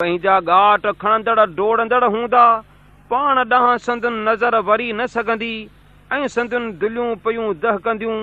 پنهنجا ڳاٽ کڻندڙ ڊوڙندڙ هوندا پاڻ ڏانهن سندن نظر وري نه سگهندي ۽ سندن دليون پيون دهڪنديون